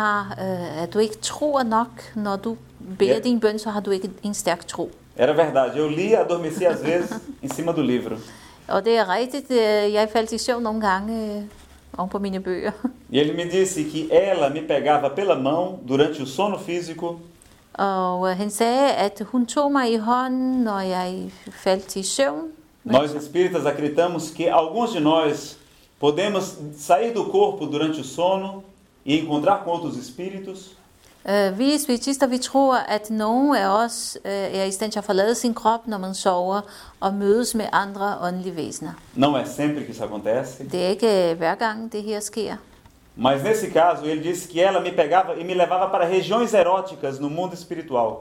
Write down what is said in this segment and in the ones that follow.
har, øh, at du ikke tror nok, når du beder din bøn, så har du ikke en stærk tro. Era verdade. Eu lia, adormecia às vezes em cima do livro. Og det er rigtigt, jeg faldt i søvn nogle gange oven på mine bøger. E ele me disse que ela me pegava pela mão durante o sono físico Og øh, han sagde, at hun tog mig i hånden, når jeg faldt i søvn. Nós espíritas acreditamos que alguns de nós podemos sair do corpo durante o sono e encontrar com outros espíritos, Øh, Vi spiritister, vi tror, at nogle af os øh, er i stand til at forlade sin krop, når man sover, og mødes med andre åndelige væsener. não é sempre que isso acontece, Det er ikke øh, hver gang, det her sker. mas nesse caso ele disse que ela me pegava e me levava para regiões eróticas no mundo espiritual.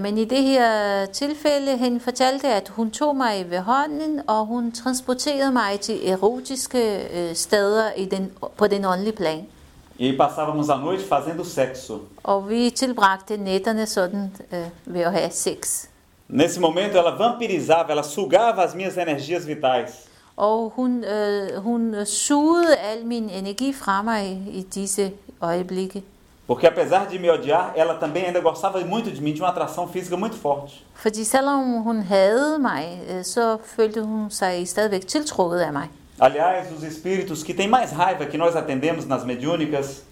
Men i det her tilfælde, han fortalte, at hun tog mig ved hånden, og hun transporterede mig til erotiske steder i den, på den åndelige plan. E passávamos a noite fazendo sexo. Og vi tilbragte nætterne sådan øh, ved at have sex. Nesse momento ela vampirizava, ela sugava as minhas energias vitais. Og hun, øh, hun sugede al min energi fra mig i disse øjeblikke. Porque apesar de me odiar, ela também ainda gostava muito de mim, tinha uma atração física muito forte. Fordi selvom hun havde mig, øh, så følte hun sig stadigvæk tiltrukket af mig. Aliás, os espíritos que têm mais raiva que nós atendemos nas mediúnicas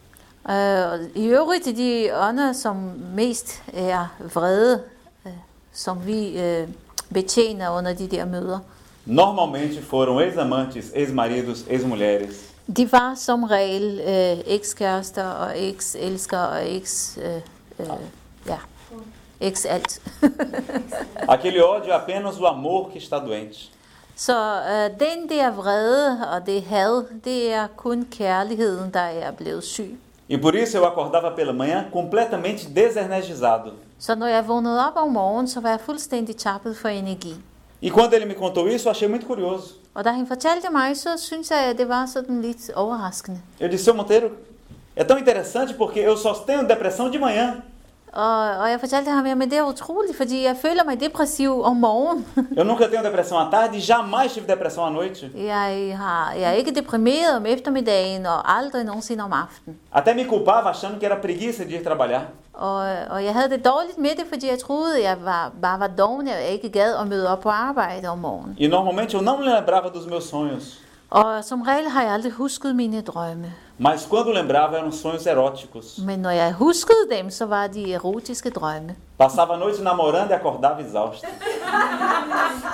og I øvrigt de ånder, som mest er vrede, øh, som vi øh, betjener under de der møder, normalmente foram ex-amantes, ex-maridos, ex-mulheres. de var som regel øh, ekskærester og ekselskere og eks... Øh, øh, ja, eks alt. Aquele ódio é apenas o amor que está doente. Så øh, den der vrede og det had, det er kun kærligheden, der er blevet syg. E por isso eu acordava pela manhã completamente desenergizado. Så når jeg vågnede op om morgenen, så var jeg fuldstændig tappet for energi. E quando ele me contou isso, eu achei muito curioso. Og da han fortalte mig, så synes jeg, at det var sådan lidt overraskende. Eu disse, seu Monteiro, é tão interessante porque eu só tenho depressão de manhã. Og, og jeg fortalte ham, at det er utroligt, fordi jeg føler mig depressiv om morgenen. Eu nunca tenho depressão à tarde e jamais tive depressão à noite. Jeg, har, jeg er ikke deprimeret om eftermiddagen og aldrig nogensinde om aftenen. Até me culpava achando que era preguiça de ir trabalhar. Og, og jeg havde det dårligt med det, fordi jeg troede, jeg var, bare var doven, jeg ikke gad at møde op på arbejde om morgenen. E normalmente eu não lembrava dos meus sonhos. Og som regel har jeg aldrig husket mine drømme. Mas quando lembrava eram sonhos eróticos. Men når jeg huskede dem, så var de erotiske drømme. Passava a noite namorando e acordava exausto.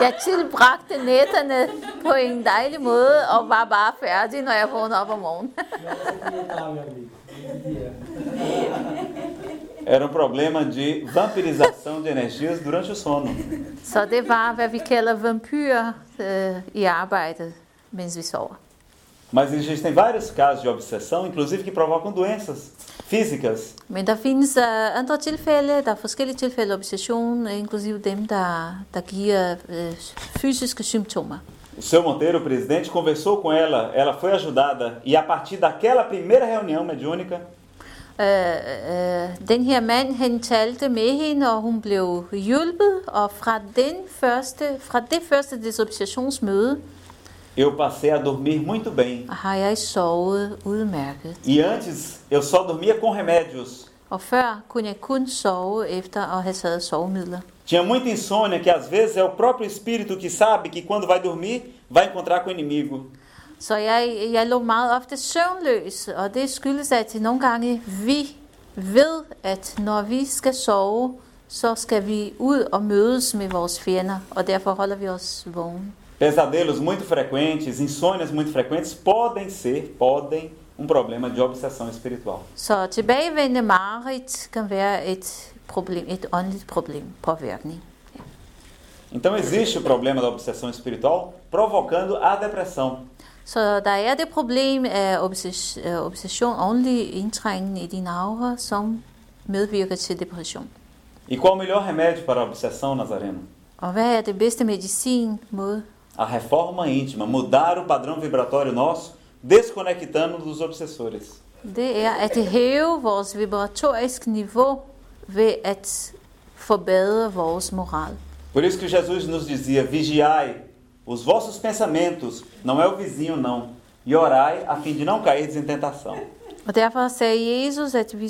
Jeg tilbragte nætterne på en dejlig måde og var bare færdig, når jeg vågnede op om morgenen. Era um problema de vampirização de energias durante o sono. Så det var, hvad vi kalder vampyrer øh, i arbejdet, Mas existem vários casos de obsessão, inclusive que provocam doenças físicas. Men der findes øh, andre tilfælde, der er forskellige tilfælde af obsession, inklusive dem, der, der giver øh, fysiske symptomer. O seu Monteiro, o presidente, conversou com ela, ela foi ajudada, e a partir daquela primeira reunião mediúnica, Øh, øh, den her mand, han talte med hende, og hun blev hjulpet, og fra, den første, fra det første desobsessionsmøde, eu passei a dormir muito bem. har jeg sovet udmærket. E antes eu só dormia com remédios. Og før kunne jeg kun sove efter at have taget sovemidler. Tinha muita insônia que às vezes é o próprio espírito que sabe que quando vai dormir vai encontrar com o inimigo. Så jeg, jeg lå meget ofte søvnløs, og det skyldes, at nogle gange vi ved, at når vi skal sove, så skal vi ud og mødes med vores fjender, og derfor holder vi os vågne. Pesadelos muito frequentes, insônias muito frequentes podem ser, podem, um problema de obsessão espiritual. Så tilbagevendende mareridt kan være et problem, et åndeligt problem, påvirkning. Então existe o problema da obsessão espiritual provocando a depressão. Så der er det problem af obses, øh, obsession, åndelig indtrængen i dine aura, som medvirker til depression. E qual o melhor remédio para a obsessão, Nazareno? Og hvad er det bedste medicin mod A reforma íntima, mudar o padrão vibratório nosso, desconectando dos obsessores. Det er at hæve vores vibratoriske niveau ved at forbedre vores moral. Por isso que Jesus nos dizia: vigiai os vossos pensamentos, não é o vizinho, não, e orai a fim de não cairdes em tentação. Og derfor sagde Jesus, at vi